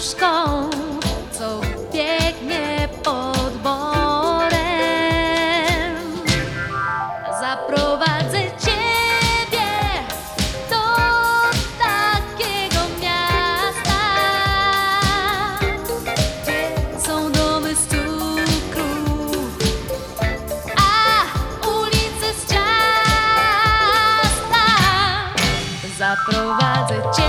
wróżką, co biegnie pod borem. Zaprowadzę ciebie do takiego miasta, gdzie są domy z cukru, a ulice z ciasta. Zaprowadzę ciebie.